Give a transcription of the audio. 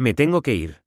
Me tengo que ir.